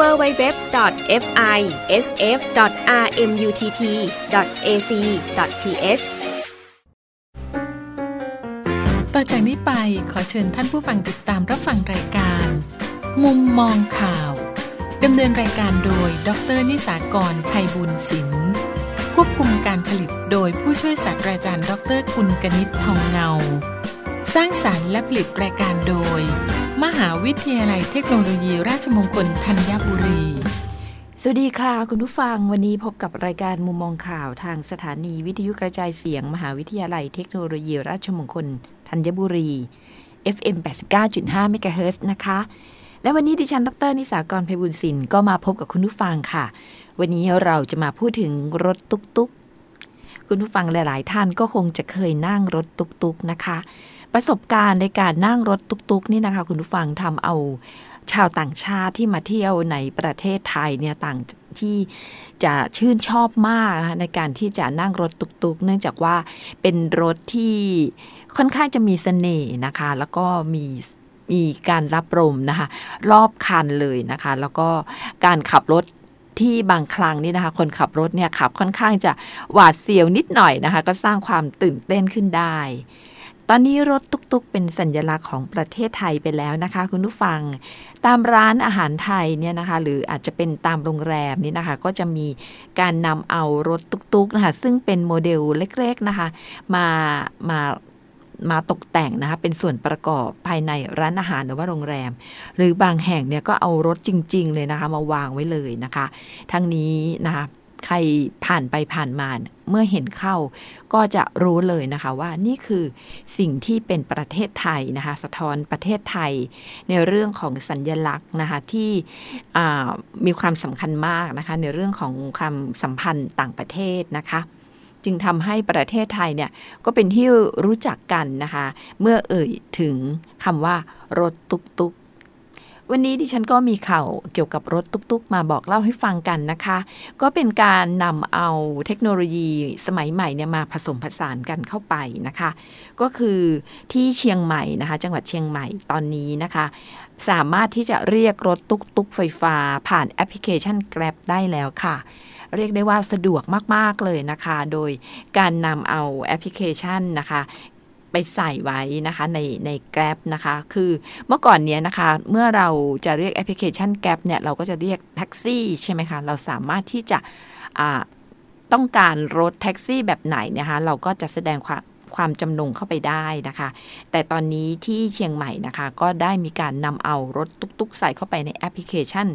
www.fisf.rmutt.ac.th ต่อจากนี้ไปขอเชิญท่านผู้ฟังติดตามรับฟังรายการ มุมมองข่าวดำเนินรายการโดย ดรนิสากรภัยบุญศิลป์ควบคุมการผลิตโดยผู้ช่วยศาสตราจารย์ ดรกุลกนิษฐ์ทองเงา สร้างสารรค์และผลิตรายการโดย มหาวิทยาลัยเทคโนโลยี ราชมงคลธัญบุรี สวัสดีค่ะ คุณผู้ฟังวันนี้พบกับรายการมุมมองข่าวทางสถานีวิทยุกระจายเสียง มหาวิทยาลัยเทคโนโลยี ราชมงคลธัญบุรี FM 89.5 MHz นะคะ และวันนี้ดิฉันดรนิสากรเพบุญสินก็มาพบกับคุณผู้ฟังค่ะ วันนี้เราจะมาพูดถึงรถตุ๊กตุกคุณผู้ฟังหลาย ๆ ท่านก็คงจะเคยนั่งรถตุ๊กตุกนะคะ ประสบการณ์ในการนั่งรถตุกตุกนี่นะคะ คุณผู้ฟังทำเอาชาวต่างชาติที่มาเที่ยวในประเทศไทยเนี่ยต่างที่จะชื่นชอบมากนะคะในการที่จะนั่งรถตุกๆ เนื่องจากว่าเป็นรถที่ค่อนข้างจะมีเสน่ห์นะคะ แล้วก็มีมีการรับลมนะคะ รอบคันเลยนะคะ แล้วก็การขับรถที่บางครั้งนี่นะคะ คนขับรถเนี่ยขับค่อนข้างจะหวาดเสียวนิดหน่อยนะคะ ก็สร้างความตื่นเต้นขึ้นได้ ตอนนี้รถตุกๆ เป็นสัญลักษณ์ของประเทศไทยไปแล้วนะคะ คุณผู้ฟัง ตามร้านอาหารไทยเนี่ยนะคะ หรืออาจจะเป็นตามโรงแรมนี่นะคะ ก็จะมีการนำเอารถตุกๆนะคะซึ่งเป็นโมเดลเล็กๆนะคะ มามามาตกแต่งนะคะเป็นส่วนประกอบภายในร้านอาหารหรือว่าโรงแรม หรือบางแห่งเนี่ยก็เอารถจริง ๆ เลยนะคะ มาวางไว้เลยนะคะ ทั้งนี้นะคะ ใครผ่านไปผ่านมา เมื่อเห็นเข้าก็จะรู้เลยนะคะว่านี่คือสิ่งที่เป็นประเทศไทยนะคะ สะท้อนประเทศไทย ในเรื่องของสัญญลักษณ์นะคะที่มีความสำคัญมากนะคะ ในเรื่องของความสัมพันธ์ต่างประเทศนะคะจึงทำให้ประเทศไทยเนี่ยก็เป็นที่รู้จักกันนะคะ เมื่อเอ่ยถึงคำว่ารถตุกตุก วันนี้ดิฉันก็มีข่าวเกี่ยวกับรถตุ๊กๆ มาบอกเล่าให้ฟังกันนะคะ ก็เป็นการนำเอาเทคโนโลยีสมัยใหม่เนี่ยมาผสมผสานกันเข้าไปนะคะ ก็คือที่เชียงใหม่นะคะ จังหวัดเชียงใหม่ตอนนี้นะคะ สามารถที่จะเรียกรถตุ๊กๆ ไฟฟ้า ผ่านแอปพลิเคชัน Grab ได้แล้วค่ะเรียกได้ว่าสะดวกมาก ๆ เลยนะคะ โดยการนำเอาแอปพลิเคชันนะคะ ไปใส่ไว้นะคะในใน Grab นะคะ คือเมื่อก่อนเนี้ยนะคะ เมื่อเราจะเรียกแอปพลิเคชัน Grab เนี่ยเราก็จะเรียกแท็กซี่ใช่ไหมคะ เราสามารถที่จะต้องการรถแท็กซี่แบบไหนนะคะ เราก็จะแสดงความความจำนงเข้าไปได้นะคะ แต่ตอนนี้ที่เชียงใหม่นะคะ ก็ได้มีการนำเอารถตุ๊กๆ ใส่เข้าไปในแอปพลิเคชัน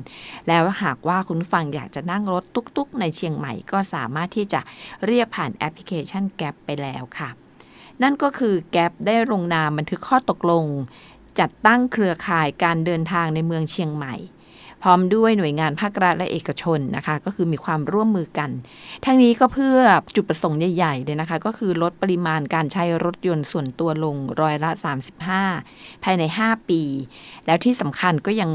แล้วหากว่าคุณฟังอยากจะนั่งรถตุ๊กๆ ในเชียงใหม่ ก็สามารถที่จะเรียกผ่านแอปพลิเคชันแกร็บไปแล้วค่ะ นั่นก็คือแกร็บได้ลงนามบันทึกข้อตกลง จัดตั้งเครือข่ายการเดินทางในเมืองเชียงใหม่ พร้อมด้วยหน่วยงานภาครัฐและเอกชนนะคะ ก็คือมีความร่วมมือกัน ทั้งนี้ก็เพื่อจุดประสงค์ใหญ่ๆเลยนะคะ ก็คือลดปริมาณการใช้รถยนต์ส่วนตัวลงร้อยละ 35 ภายใน 5 ปี แล้วที่สำคัญก็ยัง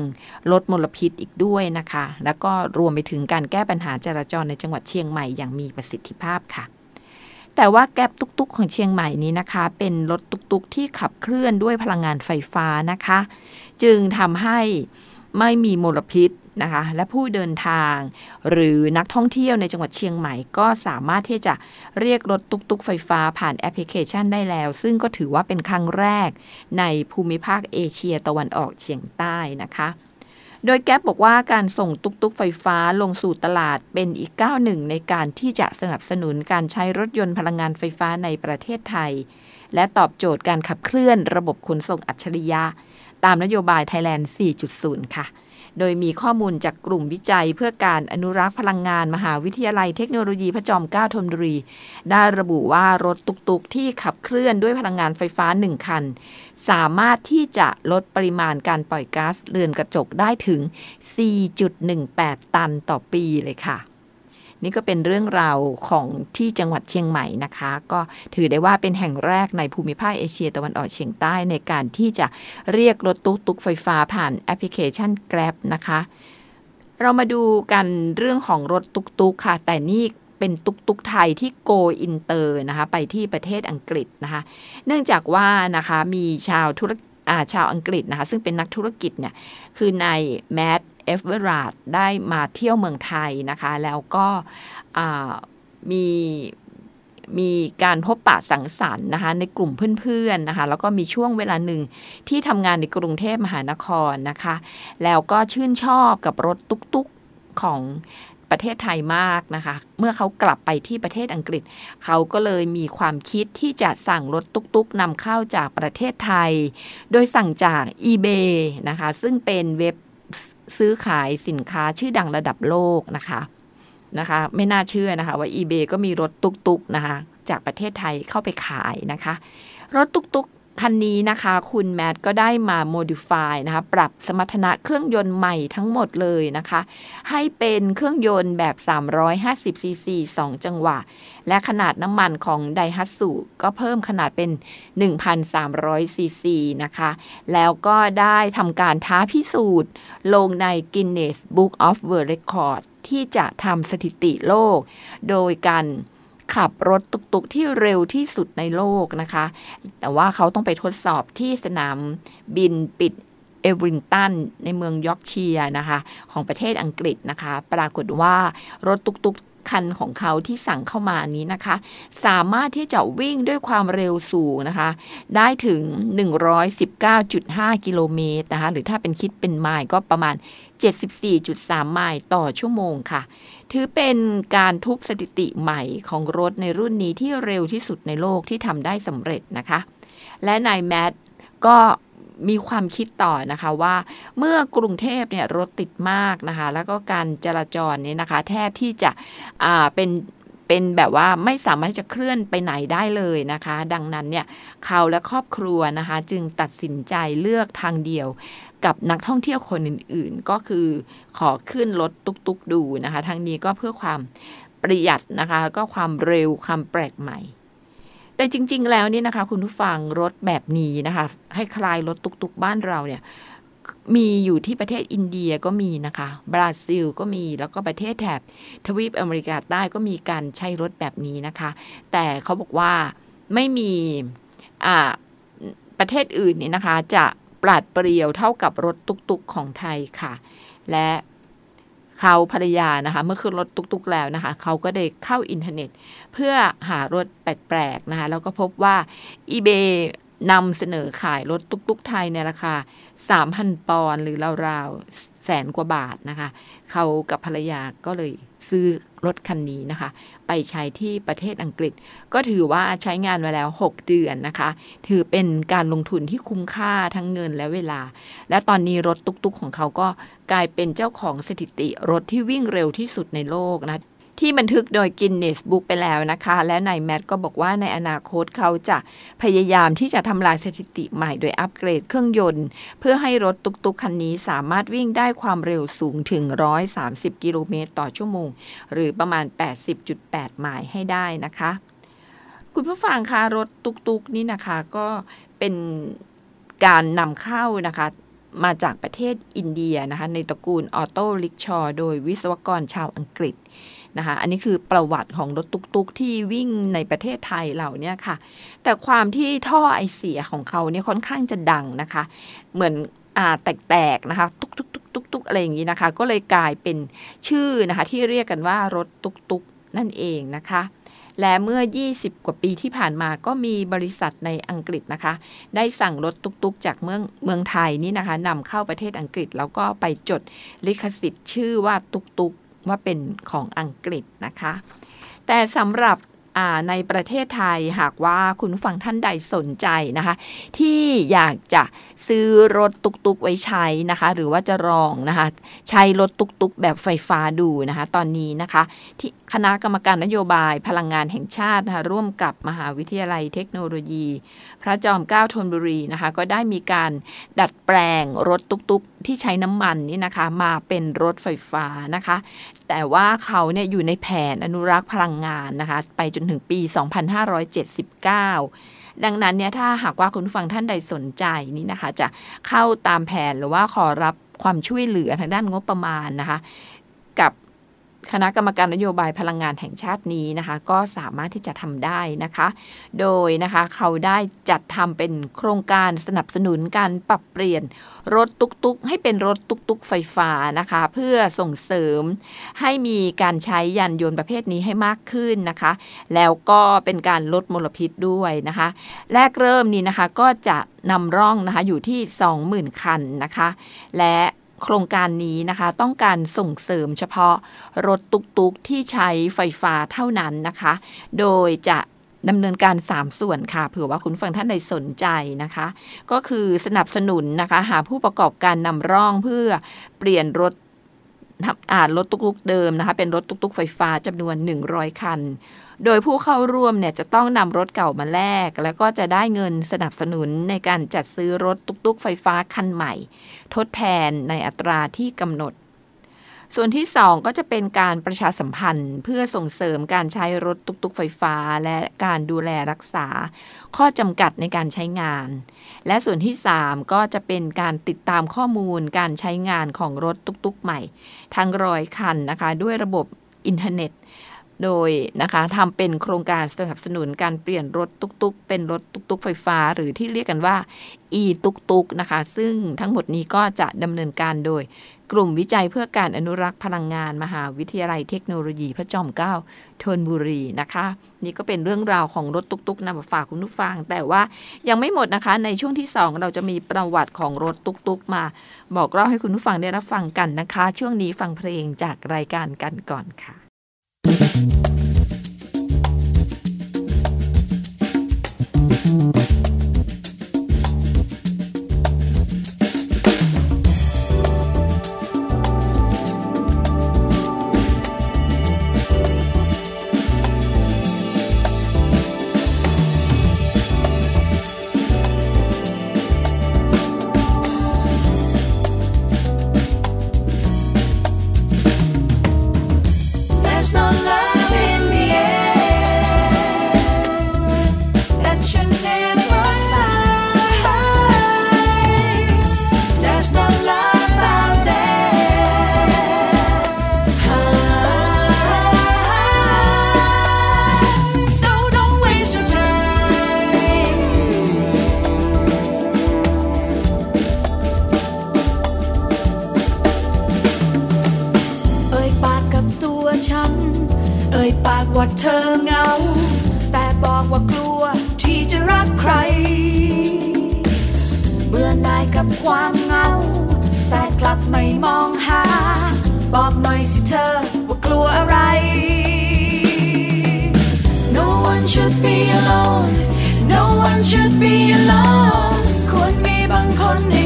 ลดมลพิษอีกด้วยนะคะ แล้วก็รวมไปถึงการแก้ปัญหาจราจรในจังหวัดเชียงใหม่อย่างมีประสิทธิภาพค่ะ แต่ว่าแก๊บตุกๆ ของเชียงใหม่นี้นะคะ เป็นรถตุกๆ ที่ขับเคลื่อนด้วยพลังงานไฟฟ้านะคะ จึงทำให้ไม่มีมลพิษนะคะ และผู้เดินทาง หรือนักท่องเที่ยวในจังหวัดเชียงใหม่ ก็สามารถที่จะเรียกรถตุกๆ ไฟฟ้าผ่านแอปพลิเคชันได้แล้ว ซึ่งก็ถือว่าเป็นครั้งแรกในภูมิภาคเอเชียตะวันออกเฉียงใต้นะคะ โดยแก๊ปบอกว่าการส่งตุกตุกไฟฟ้าลงสู่ตลาดเป็นอีกก้าวหนึ่งในการที่จะสนับสนุนการใช้รถยนต์พลังงานไฟฟ้าในประเทศไทย และตอบโจทย์การขับเคลื่อนระบบขนส่งอัจฉริยะ ตามนโยบายไทยแลนด์4.0 ค่ะ โดยมีข้อมูลจากกลุ่มวิจัยเพื่อการอนุรักษ์พลังงานมหาวิทยาลัยเทคโนโลยีพระจอมเกล้าธนบุรี ได้ระบุว่ารถตุกๆ ที่ขับเคลื่อนด้วยพลังงานไฟฟ้า 1 คัน สามารถที่จะลดปริมาณการปล่อยก๊าซเรือนกระจกได้ถึง 4.18 ตันต่อปีเลยค่ะ นี่ก็เป็นเรื่องราวของที่จังหวัดเชียงใหม่นะคะ ก็ถือได้ว่าเป็นแห่งแรกในภูมิภาคเอเชียตะวันออกเฉียงใต้ในการที่จะเรียกรถตุ๊กตุ๊กไฟฟ้าผ่านแอปพลิเคชัน Grab นะคะ เรามาดูกันเรื่องของรถตุ๊กตุ๊กค่ะ แต่นี่เป็นตุ๊กตุ๊กไทยที่โกอินเตอร์นะคะไปที่ประเทศอังกฤษนะคะ เนื่องจากว่านะคะมีชาวธุรชาวอังกฤษนะคะซึ่งเป็นนักธุรกิจเนี่ยคือนาย Matt Everard ได้มาเที่ยวเมืองไทยนะคะ แล้วก็มีมีการพบปะสังสรรค์นะคะในกลุ่มเพื่อนๆนะคะ แล้วก็มีช่วงเวลาหนึ่งที่ทำงานในกรุงเทพมหานครนะคะ แล้วก็ชื่นชอบกับรถตุ๊กๆของประเทศไทยมากนะคะ เมื่อเขากลับไปที่ประเทศอังกฤษ เขาก็เลยมีความคิดที่จะสั่งรถตุ๊กๆนำเข้าจากประเทศไทย โดยสั่งจาก eBay นะคะ ซึ่งเป็นเว็บ ซื้อขายสินค้าชื่อดังระดับโลกนะคะนะคะ ไม่น่าเชื่อนะคะ ว่า eBay ก็มีรถตุกๆนะคะ จากประเทศไทยเข้าไปขายนะคะ รถตุก คันนี้นะคะคุณแมทก็ได้มา modify นะคะปรับสมรรถนะเครื่องยนต์ใหม่ทั้งหมดเลยนะคะ ให้เป็นเครื่องยนต์แบบ 350 ซีซี 2 จังหวะ และขนาดน้ำมันของไดฮัตสุก็เพิ่มขนาดเป็น 1,300 ซีซีนะคะ แล้วก็ได้ทำการท้าพิสูจน์ ลงใน Guinness Book of World Record ที่จะทำสถิติโลก โดยการ ขับรถตุกๆที่เร็วที่สุดในโลกนะคะ แต่ว่าเขาต้องไปทดสอบที่สนามบินปิดเอเวริงตันในเมืองยอร์กเชียร์นะคะ ของประเทศอังกฤษนะคะ ปรากฏว่ารถตุกๆ คันของเขาที่สั่งเข้ามานี้นะคะ สามารถที่จะวิ่งด้วยความเร็วสูงนะคะ ได้ถึง 119.5 กิโลเมตรนะคะ หรือถ้าเป็นคิดเป็นไมล์ก็ประมาณ 74.3 ไมล์ต่อชั่วโมงค่ะ ถือเป็นการทุบสถิติใหม่ของรถในรุ่นนี้ที่เร็วที่สุดในโลกที่ทำได้สำเร็จนะคะ และนายแมทก็ มีความคิดต่อนะคะว่าเมื่อกรุงเทพเนี่ยรถติดมากนะคะ แล้วก็การจราจรเนี่ยนะคะ แทบที่จะอ่าเป็นเป็นแบบว่าไม่สามารถจะเคลื่อนไปไหนได้เลยนะคะ ดังนั้นเนี่ยเขาและครอบครัวนะคะ จึงตัดสินใจเลือกทางเดียวกับนักท่องเที่ยวคนอื่นๆ ก็คือขอขึ้นรถตุกๆดูนะคะ ทั้งนี้ก็เพื่อความประหยัดนะคะ ก็ความเร็วความแปลกใหม่ แต่จริง ๆ แล้วนี่นะคะ คุณผู้ฟังรถแบบนี้นะคะ ให้คลายรถตุกๆบ้านเราเนี่ยมีอยู่ที่ประเทศอินเดียก็มีนะคะ บราซิลก็มีแล้วก็ประเทศแถบทวีปอเมริกาใต้ก็มีการใช้รถแบบนี้นะคะ แต่เขาบอกว่าไม่มีอ่าประเทศอื่นนี่นะคะ จะปราดเปรียวเท่ากับรถตุกๆของไทยค่ะ และ เขาภรรยานะคะ เมื่อขึ้นรถตุกๆแล้วนะคะ เขาก็ได้เข้าอินเทอร์เน็ต เพื่อหารถแปลกๆนะคะ แล้วก็พบว่า eBay นำเสนอขายรถตุกๆไทยในราคา 3,000 ปอนด์หรือราวๆแสนกว่าบาทนะคะ เขากับภรรยาก็เลยซื้อรถคันนี้นะคะ ไปใช้ที่ประเทศอังกฤษ ก็ถือว่าใช้งานมาแล้ว 6 เดือนนะคะ ถือเป็นการลงทุนที่คุ้มค่าทั้งเงินและเวลา และตอนนี้รถตุกๆของเขาก็ กลายเป็นเจ้าของสถิติรถที่วิ่งเร็วที่สุดในโลกนะที่บันทึกโดยกินเนสบุ๊กไปแล้วนะคะ และนายแมทก็บอกว่าในอนาคตเขาจะพยายามที่จะทำลายสถิติใหม่โดยอัปเกรดเครื่องยนต์ เพื่อให้รถตุกๆ คันนี้สามารถวิ่งได้ความเร็วสูงถึง 130 กิโลเมตรต่อชั่วโมง หรือประมาณ 80.8 ไมล์ให้ได้นะคะ คุณผู้ฟังคะรถตุกๆ นี่นะคะก็เป็นการนำเข้านะคะ มาจากประเทศอินเดียนะคะในตระกูล auto rickshaw โดยวิศวกรชาวอังกฤษนะคะอันนี้คือประวัติของรถตุกๆ ที่วิ่งในประเทศไทยเหล่านี้ค่ะ แต่ความที่ท่อไอเสียของเขาเนี่ยค่อนข้างจะดังนะคะ เหมือนอ่าแตกๆนะคะ ตุกตุกตุกตุกตุกอะไรอย่างนี้นะคะ ก็เลยกลายเป็นชื่อนะคะที่เรียกกันว่ารถตุกตุกนั่นเองนะคะ และเมื่อ 20 กว่าปีที่ผ่านมาก็มีบริษัทในอังกฤษนะคะ ได้สั่งรถตุกๆ จากเมืองเมืองไทยนี่นะคะนำเข้าประเทศอังกฤษ แล้วก็ไปจดลิขสิทธิ์ชื่อว่าตุกๆว่าเป็นของอังกฤษนะคะ แต่สำหรับ ในประเทศไทยหากว่าคุณฟังท่านใดสนใจนะคะ ที่อยากจะซื้อรถตุกๆไว้ใช้นะคะ หรือว่าจะลองนะคะ ใช้รถตุกๆ แบบไฟฟ้าดูนะคะ ตอนนี้นะคะที่คณะกรรมการนโยบายพลังงานแห่งชาตินะคะร่วมกับมหาวิทยาลัยเทคโนโลยี พระจอมเกล้าธนบุรีนะคะ ก็ได้มีการดัดแปลงรถตุกๆ ที่ใช้น้ำมันนี่นะคะ มาเป็นรถไฟฟ้านะคะ แต่ว่าเขาเนี่ยอยู่ในแผนอนุรักษ์พลังงานนะคะ ไปจนถึงปี 2579 ดังนั้นเนี่ยถ้าหากว่าคุณฟังท่านใดสนใจนี่นะคะ จะเข้าตามแผนหรือว่าขอรับความช่วยเหลือทางด้านงบประมาณนะคะ คณะกรรมการนโยบายพลังงานแห่งชาตินี้นะคะ ก็สามารถที่จะทำได้นะคะ โดยนะคะเขาได้จัดทำเป็นโครงการสนับสนุนการปรับเปลี่ยนรถตุกๆ ให้เป็นรถตุกๆ ไฟฟ้านะคะ เพื่อส่งเสริมให้มีการใช้ยานยนต์ประเภทนี้ให้มากขึ้นนะคะ แล้วก็เป็นการลดมลพิษด้วยนะคะ แรกเริ่มนี้นะคะก็จะนำร่องนะคะอยู่ที่ 20,000 คันนะคะ และ โครงการนี้นะคะ ต้องการส่งเสริมเฉพาะรถตุกๆที่ใช้ไฟฟ้าเท่านั้นนะคะ โดยจะดำเนินการ 3 ส่วนค่ะ เผื่อว่าคุณฟังท่านใดสนใจนะคะ ก็คือสนับสนุนนะคะ หาผู้ประกอบการนำร่องเพื่อเปลี่ยนรถอ่ารถตุกๆเดิมนะคะ เป็นรถตุกๆไฟฟ้าจำนวน 100 คัน โดยผู้เข้าร่วมเนี่ยจะต้องนำรถเก่ามาแลก แล้วก็จะได้เงินสนับสนุนในการจัดซื้อรถตุ๊กๆ ไฟฟ้าคันใหม่ ทดแทนในอัตราที่กำหนด ส่วนที่ 2 ก็จะเป็นการประชาสัมพันธ์ เพื่อส่งเสริมการใช้รถตุ๊กๆ ไฟฟ้า และการดูแลรักษา ข้อจำกัดในการใช้งาน และส่วนที่ 3 ก็จะเป็นการติดตามข้อมูลการใช้งานของรถตุ๊กๆ ใหม่ ทั้งร้อยคันนะคะ ด้วยระบบอินเทอร์เน็ต โดยนะคะทำเป็นโครงการสนับสนุนการเปลี่ยนรถตุกๆ เป็นรถตุกๆ ไฟฟ้า หรือที่เรียกกันว่า e ตุกตุกนะคะ ซึ่งทั้งหมดนี้ก็จะดำเนินการโดยกลุ่มวิจัยเพื่อการอนุรักษ์พลังงานมหาวิทยาลัยเทคโนโลยีพระจอมเกล้าธนบุรีนะคะ นี่ก็เป็นเรื่องราวของรถตุกๆนำมาฝากคุณผู้ฟัง แต่ว่ายังไม่หมดนะคะ ในช่วงที่ 2 เราจะมีประวัติของรถตุกๆมา บอกเล่าให้คุณผู้ฟังได้รับฟังกันนะคะ ช่วงนี้ฟังเพลงจากรายการกันก่อนค่ะ Thank you. should be alone ควรมีบางคนให้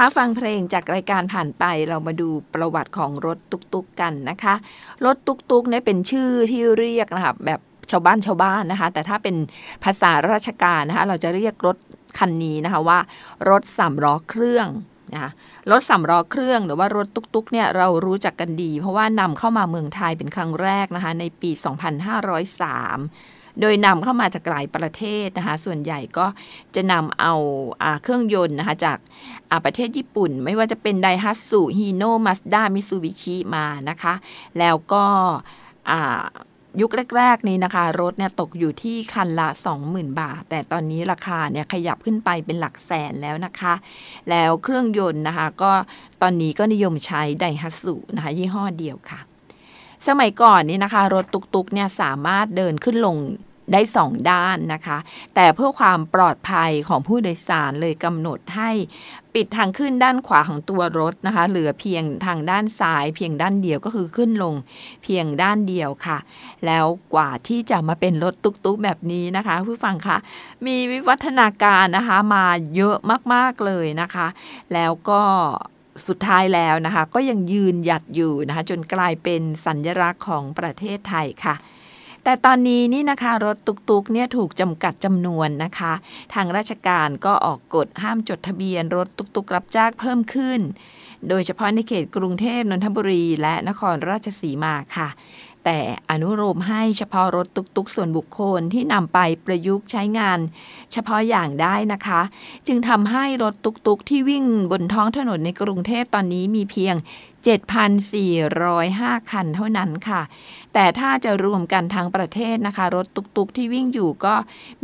ฟังคะฟังเพลงจากรายการผ่านไปเรามาดูประวัติของรถตุกตุกกันนะคะ รถตุกตุกเนี่ยเป็นชื่อที่เรียกนะคะแบบชาวบ้านชาวบ้านนะคะ แต่ถ้าเป็นภาษาราชการนะคะ เราจะเรียกรถคันนี้นะคะว่ารถสามล้อเครื่องนะคะรถสามล้อเครื่องหรือว่ารถตุกตุกเนี่ยเรารู้จักกันดี เพราะว่านำเข้ามาเมืองไทยเป็นครั้งแรกนะคะในปี 2503 โดยนำเข้ามาจากหลายประเทศนะคะ ส่วนใหญ่ก็จะนำเอาอเครื่องยนต์นะคะจากาประเทศญี่ปุ่น ไม่ว่าจะเป็นไดฮัตสุฮีโนมาสด้ามิซูบิชิมานะคะ แล้วก็ยุคแรก ๆ นี้นะคะ รถเนี่ยตกอยู่ที่คันละ 20,000 บาท แต่ตอนนี้ราคาเนี่ยขยับขึ้นไปเป็นหลักแสนแล้วนะคะ แล้วเครื่องยนต์นะคะ ก็ตอนนี้ก็นิยมใช้ไดฮัตสุนะคะ ยี่ห้อเดียวค่ะ สมัยก่อนนี่นะคะ รถตุกๆเนี่ยสามารถเดินขึ้นลง ได้สองด้านนะคะ แต่เพื่อความปลอดภัยของผู้โดยสารเลยกำหนดให้ปิดทางขึ้นด้านขวาของตัวรถนะคะ เหลือเพียงทางด้านซ้าย เพียงด้านเดียวก็คือขึ้นลงเพียงด้านเดียวค่ะ แล้วกว่าที่จะมาเป็นรถตุ๊กๆแบบนี้นะคะ ผู้ฟังคะมีวิวัฒนาการนะคะมาเยอะมากๆเลยนะคะ แล้วก็สุดท้ายแล้วนะคะ ก็ยังยืนหยัดอยู่นะคะ จนกลายเป็นสัญลักษณ์ของประเทศไทยค่ะ แต่ตอนนี้นี่นะคะรถตุกๆเนี่ยถูกจำกัดจำนวนนะคะ ทางราชการก็ออกกฎห้ามจดทะเบียนรถตุกๆรับจ้างเพิ่มขึ้น โดยเฉพาะในเขตกรุงเทพนนทบุรีและนครราชสีมาค่ะแต่อนุโลมให้เฉพาะรถตุกๆ ส่วนบุคคลที่นำไปประยุกต์ใช้งาน เฉพาะอย่างได้นะคะ จึงทำให้รถตุกๆ ที่วิ่งบนท้องถนนในกรุงเทพตอนนี้มีเพียง 7,405 คันเท่านั้นค่ะ แต่ถ้าจะรวมกันทั้งประเทศนะคะ รถตุกๆที่วิ่งอยู่ก็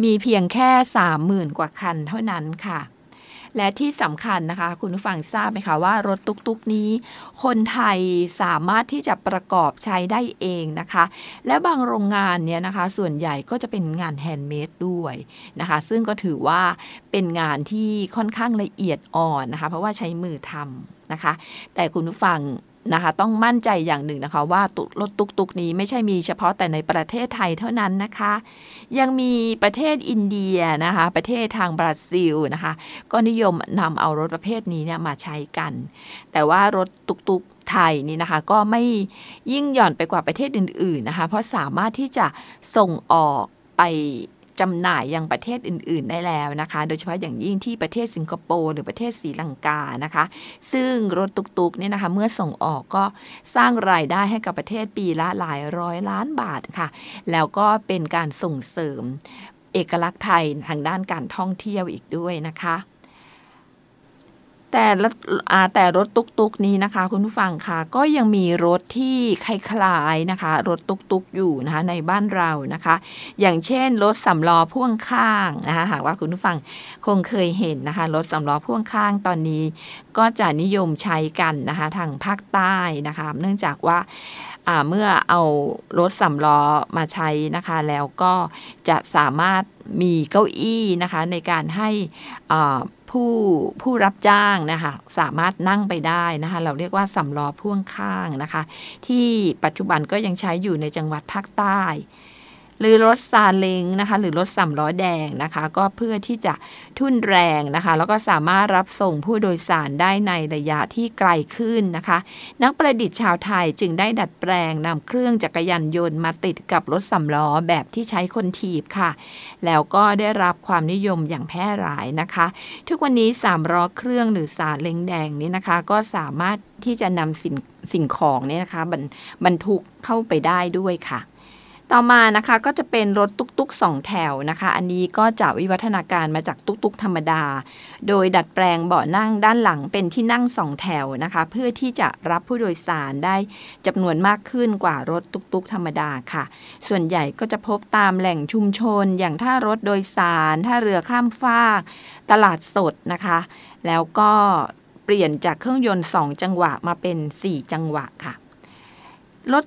มีเพียงแค่ 30,000 กว่าคันเท่านั้นค่ะ และที่สำคัญนะคะ คุณผู้ฟังทราบไหมคะว่ารถตุกๆนี้ คนไทยสามารถที่จะประกอบใช้ได้เองนะคะ และบางโรงงานเนี่ยนะคะ ส่วนใหญ่ก็จะเป็นงานแฮนด์เมดด้วยนะคะ ซึ่งก็ถือว่าเป็นงานที่ค่อนข้างละเอียดอ่อนนะคะ เพราะว่าใช้มือทำนะคะ แต่คุณผู้ฟัง นะคะ ต้องมั่นใจอย่างหนึ่งนะคะ ว่าตุรถตุกๆนี้ไม่ใช่มีเฉพาะแต่ในประเทศไทยเท่านั้นนะคะ ยังมีประเทศอินเดียนะคะ ประเทศทางบราซิลนะคะ ก็นิยมนำเอารถประเภทนี้เนี่ยมาใช้กัน แต่ว่ารถตุกๆไทยนี่นะคะก็ไม่ยิ่งหย่อนไปกว่าประเทศอื่น ๆนะคะ เพราะสามารถที่จะส่งออกไป จำหน่ายยังประเทศอื่น ๆ ได้แล้วนะคะ โดยเฉพาะอย่างยิ่งที่ประเทศสิงคโปร์หรือประเทศศรีลังกานะคะ ซึ่งรถตุกๆเนี่ยนะคะเมื่อส่งออกก็สร้างรายได้ให้กับประเทศปีละหลายร้อยล้านบาทค่ะ แล้วก็เป็นการส่งเสริมเอกลักษณ์ไทยทางด้านการท่องเที่ยวอีกด้วยนะคะ แต่ละอ่าแต่รถตุกๆนี้นะคะ คุณผู้ฟังค่ะก็ยังมีรถที่คล้ายๆนะคะ รถตุกๆอยู่นะคะในบ้านเรานะคะ อย่างเช่นรถสำล้อพ่วงข้างนะคะหากว่าคุณผู้ฟังคงเคยเห็นนะคะรถสำล้อพ่วงข้างตอนนี้ ก็จะนิยมใช้กันนะคะทางภาคใต้นะคะ เนื่องจากว่าเมื่อเอารถสำล้อมาใช้นะคะ แล้วก็จะสามารถมีเก้าอี้นะคะในการให้อ่า ผู้ผู้รับจ้างนะคะสามารถนั่งไปได้นะคะเราเรียกว่าสำล้อพ่วงข้างนะคะ ที่ปัจจุบันก็ยังใช้อยู่ในจังหวัดภาคใต้ หรือรถซาเล้งนะคะหรือรถสามล้อแดงนะคะ ก็เพื่อที่จะทุ่นแรงนะคะ แล้วก็สามารถรับส่งผู้โดยสารได้ในระยะที่ไกลขึ้นนะคะ นักประดิษฐ์ชาวไทยจึงได้ดัดแปลงนำเครื่องจักรยานยนต์มาติดกับรถสำล้อแบบที่ใช้คนถีบค่ะ แล้วก็ได้รับความนิยมอย่างแพร่หลายนะคะ ทุกวันนี้สามล้อเครื่องหรือสาเล้งแดงนี้นะคะ ก็สามารถที่จะนำสิ่งสิ่งของเนี่ยนะคะบรรบรรทุกเข้าไปได้ด้วยค่ะ ต่อมานะคะก็จะเป็นรถตุ๊กๆสองแถวนะคะ อันนี้ก็จะวิวัฒนาการมาจากตุ๊กๆธรรมดา โดยดัดแปลงเบาะนั่งด้านหลังเป็นที่นั่งสองแถวนะคะ เพื่อที่จะรับผู้โดยสารได้จำนวนมากขึ้นกว่ารถตุ๊กๆธรรมดาค่ะ ส่วนใหญ่ก็จะพบตามแหล่งชุมชน อย่างท่ารถโดยสารท่าเรือข้ามฟากตลาดสดนะคะ แล้วก็เปลี่ยนจากเครื่องยนต์สองจังหวะมาเป็นสี่จังหวะค่ะรถ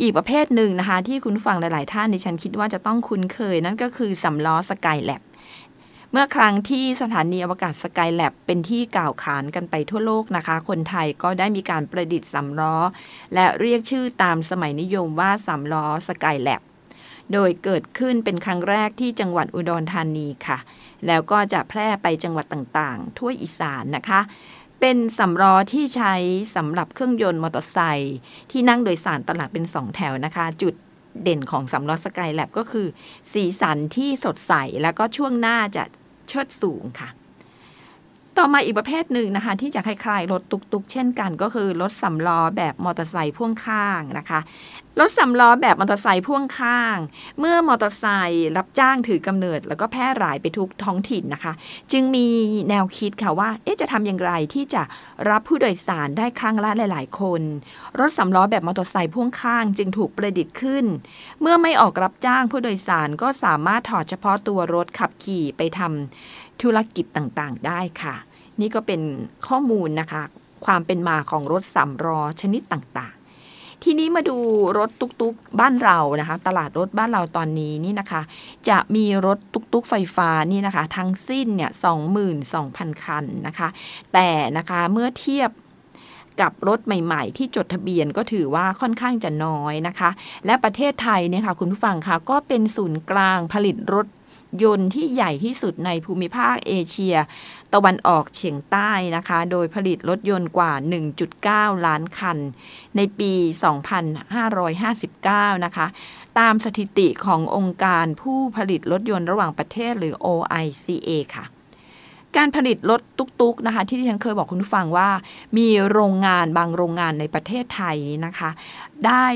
อีกประเภทหนึ่งนะคะ ที่คุณฟังหลาย ๆ ท่านดิฉันคิดว่าจะต้องคุ้นเคย นั่นก็คือสำล้อสกายแลบเมื่อครั้งที่สถานีอวกาศสกายแลบเป็นที่กล่าวขานกันไปทั่วโลกนะคะ คนไทยก็ได้มีการประดิษฐ์สำล้อ และเรียกชื่อตามสมัยนิยมว่าสำล้อสกายแลบโดยเกิดขึ้นเป็นครั้งแรกที่จังหวัดอุดรธานีค่ะ แล้วก็จะแพร่ไปจังหวัดต่างๆ ทั่วอีสานนะคะ เป็นสำล้อที่ใช้สำหรับเครื่องยนต์มอเตอร์ไซค์ที่นั่งโดยสารตลาดเป็นสองแถวนะคะ จุดเด่นของสำล้อสกายแลบก็คือ สีสันที่สดใสแล้วก็ช่วงหน้าจะเชิดสูงค่ะ ต่อมาอีกประเภทหนึ่งนะคะ ที่จะคล้ายๆรถตุกๆ เช่นกัน ก็คือรถสำล้อแบบมอเตอร์ไซค์พ่วงข้างนะคะรถสำล้อแบบมอเตอร์ไซค์พ่วงข้าง เมื่อมอเตอร์ไซค์รับจ้างถือกำเนิด แล้วก็แพร่หลายไปทุกท้องถิ่นนะคะ จึงมีแนวคิดค่ะว่าเอ๊ะจะทำอย่างไรที่จะรับผู้โดยสารได้ครั้งละหลาย ๆ คน รถสำล้อแบบมอเตอร์ไซค์พ่วงข้างจึงถูกประดิษฐ์ขึ้น เมื่อไม่ออกรับจ้างผู้โดยสารก็สามารถถอดเฉพาะตัวรถขับขี่ไปทำ ธุรกิจต่างๆ ได้ค่ะ นี่ก็เป็นข้อมูลนะคะ ความเป็นมาของรถสำล้อชนิดต่างๆ ทีนี้มาดูรถตุกๆบ้านเรานะคะ ตลาดรถบ้านเราตอนนี้นี่นะคะ จะมีรถตุกๆไฟฟ้านี่นะคะ ทั้งสิ้นเนี่ย22,000 คันนะคะ แต่นะคะเมื่อเทียบกับรถใหม่ๆ ที่จดทะเบียนก็ถือว่าค่อนข้างจะน้อยนะคะ และประเทศไทยเนี่ยค่ะคุณผู้ฟังคะก็เป็นศูนย์กลางผลิตรถ ยนต์ที่ใหญ่ที่สุดในภูมิภาคเอเชีย ตะวันออกเฉียงใต้นะคะ โดยผลิตรถยนต์กว่า 1.9 ล้านคัน ในปี 2559 นะคะ ตามสถิติขององค์การผู้ผลิตรถยนต์ระหว่างประเทศหรือ OICA ค่ะการผลิตรถตุกๆนะคะที่ที่ฉันเคยบอกคุณผู้ฟังว่า มีโรงงานบางโรงงานในประเทศไทยนะคะ ได้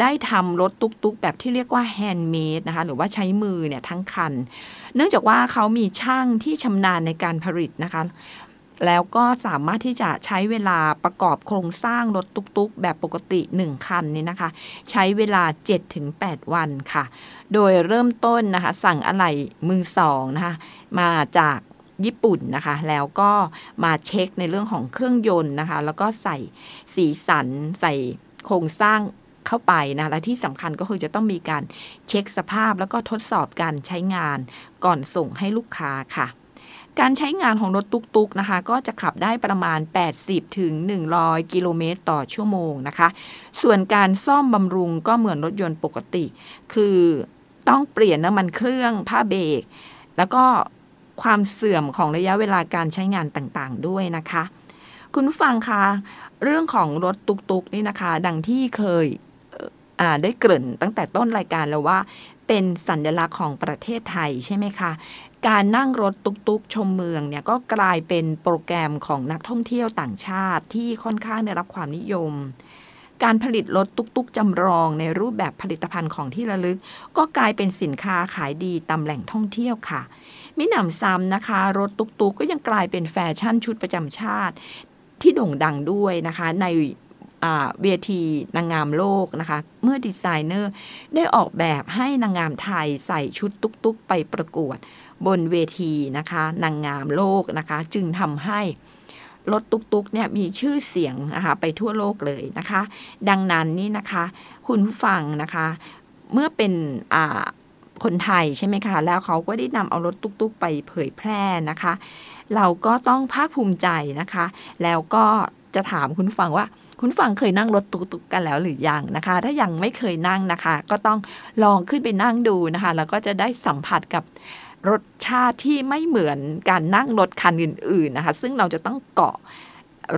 ได้ทำรถตุกๆ แบบที่เรียกว่าแฮนด์เมดนะคะหรือว่าใช้มือเนี่ยทั้งคัน เนื่องจากว่าเขามีช่างที่ชำนาญในการผลิตนะคะ แล้วก็สามารถที่จะใช้เวลาประกอบโครงสร้างรถตุกๆ แบบปกติ 1 คันนี่นะคะ ใช้เวลา 7-8 วันค่ะ โดยเริ่มต้นนะคะ สั่งอะไหล่มือสองนะคะมาจากญี่ปุ่นนะคะ แล้วก็มาเช็คในเรื่องของเครื่องยนต์นะคะ แล้วก็ใส่สีสันใส่โครงสร้าง เข้าไปนะและที่สำคัญก็คือจะต้องมีการเช็คสภาพแล้วก็ทดสอบการใช้งาน ก่อนส่งให้ลูกค้าค่ะ การใช้งานของรถตุกๆนะคะ ก็จะขับได้ประมาณ 80ถึง100 กิโลเมตรต่อชั่วโมงนะคะ ส่วนการซ่อมบำรุงก็เหมือนรถยนต์ปกติ คือต้องเปลี่ยนน้ำมันเครื่องผ้าเบรกแล้วก็ความเสื่อมของระยะเวลาการใช้งานต่างๆ ด้วยนะคะ คุณฟังคะเรื่องของรถตุกๆนี่นะคะ ดังที่เคย ได้เกริ่นตั้งแต่ต้นรายการแล้วว่า เป็นสัญลักษณ์ของประเทศไทยใช่ไหมคะการนั่งรถตุกๆชมเมืองเนี่ยก็กลายเป็นโปรแกรมของนักท่องเที่ยวต่างชาติที่ค่อนข้างได้รับความนิยม การผลิตรถตุกๆจำลองในรูปแบบผลิตภัณฑ์ของที่ระลึก ก็กลายเป็นสินค้าขายดีตามแหล่งท่องเที่ยวค่ะ มิหนำซ้ำนะคะ รถตุกๆก็ยังกลายเป็นแฟชั่นชุดประจำชาติที่โด่งดังด้วยนะคะ ใน เวทีนางงามโลกนะคะ เมื่อดีไซเนอร์ได้ออกแบบให้นางงามไทยใส่ชุดตุกๆ ไปประกวดบนเวทีนะคะ นางงามโลกนะคะ จึงทำให้รถตุกๆเนี่ยมีชื่อเสียงนะคะไปทั่วโลกเลยนะคะ ดังนั้นนี่นะคะ คุณผู้ฟังนะคะ เมื่อเป็นคนไทยใช่ไหมคะ แล้วเขาก็ได้นำเอารถตุกๆ ไปเผยแพร่นะคะ เราก็ต้องภาคภูมิใจนะคะ แล้วก็จะถามคุณผู้ฟังว่า คุณฟังเคยนั่งรถตุกๆกันแล้วหรือยังนะคะ ถ้ายังไม่เคยนั่งนะคะ ก็ต้องลองขึ้นไปนั่งดูนะคะ แล้วก็จะได้สัมผัสกับรสชาติที่ไม่เหมือนการนั่งรถคันอื่นๆนะคะ ซึ่งเราจะต้องเกาะ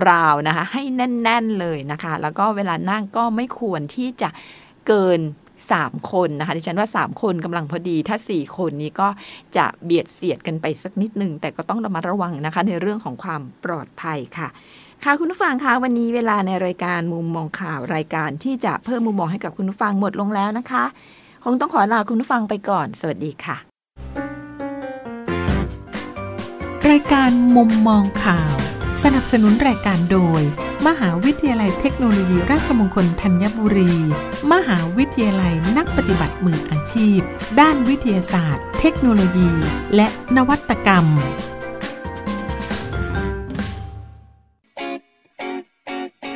ราวนะคะ ให้แน่น ๆเลยนะคะ แล้วก็เวลานั่งก็ไม่ควรที่จะเกิน3คนนะคะดิฉันว่า3คนกำลังพอดีถ้า4คนนี้ก็จะเบียดเสียดกันไปสักนิดหนึ่งแต่ก็ต้องระมัดระวังนะคะ ในเรื่องของความปลอดภัยค่ะ ค่ะคุณผู้ฟังคะวันนี้เวลาในรายการมุมมองข่าวรายการที่จะเพิ่มมุมมองให้กับคุณผู้ฟังหมดลงแล้วนะคะ คงต้องขอลาคุณผู้ฟังไปก่อน สวัสดีค่ะ รายการมุมมองข่าว สนับสนุนรายการโดย มหาวิทยาลัยเทคโนโลยีราชมงคลธัญบุรี มหาวิทยาลัยนักปฏิบัติมืออาชีพ ด้านวิทยาศาสตร์ เทคโนโลยี และนวัตกรรม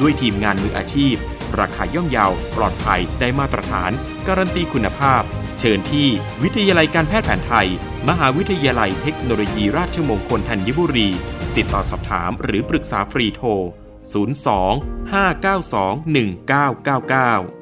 ด้วยทีมงานมืออาชีพ ราคาย่อมเยาว ปลอดภัยได้มาตรฐาน การันตีคุณภาพ เชิญที่วิทยาลัยการแพทย์แผนไทย มหาวิทยาลัยเทคโนโลยีราชมงคลธัญบุรี ติดต่อสอบถามหรือปรึกษาฟรีโทร 02 592 1999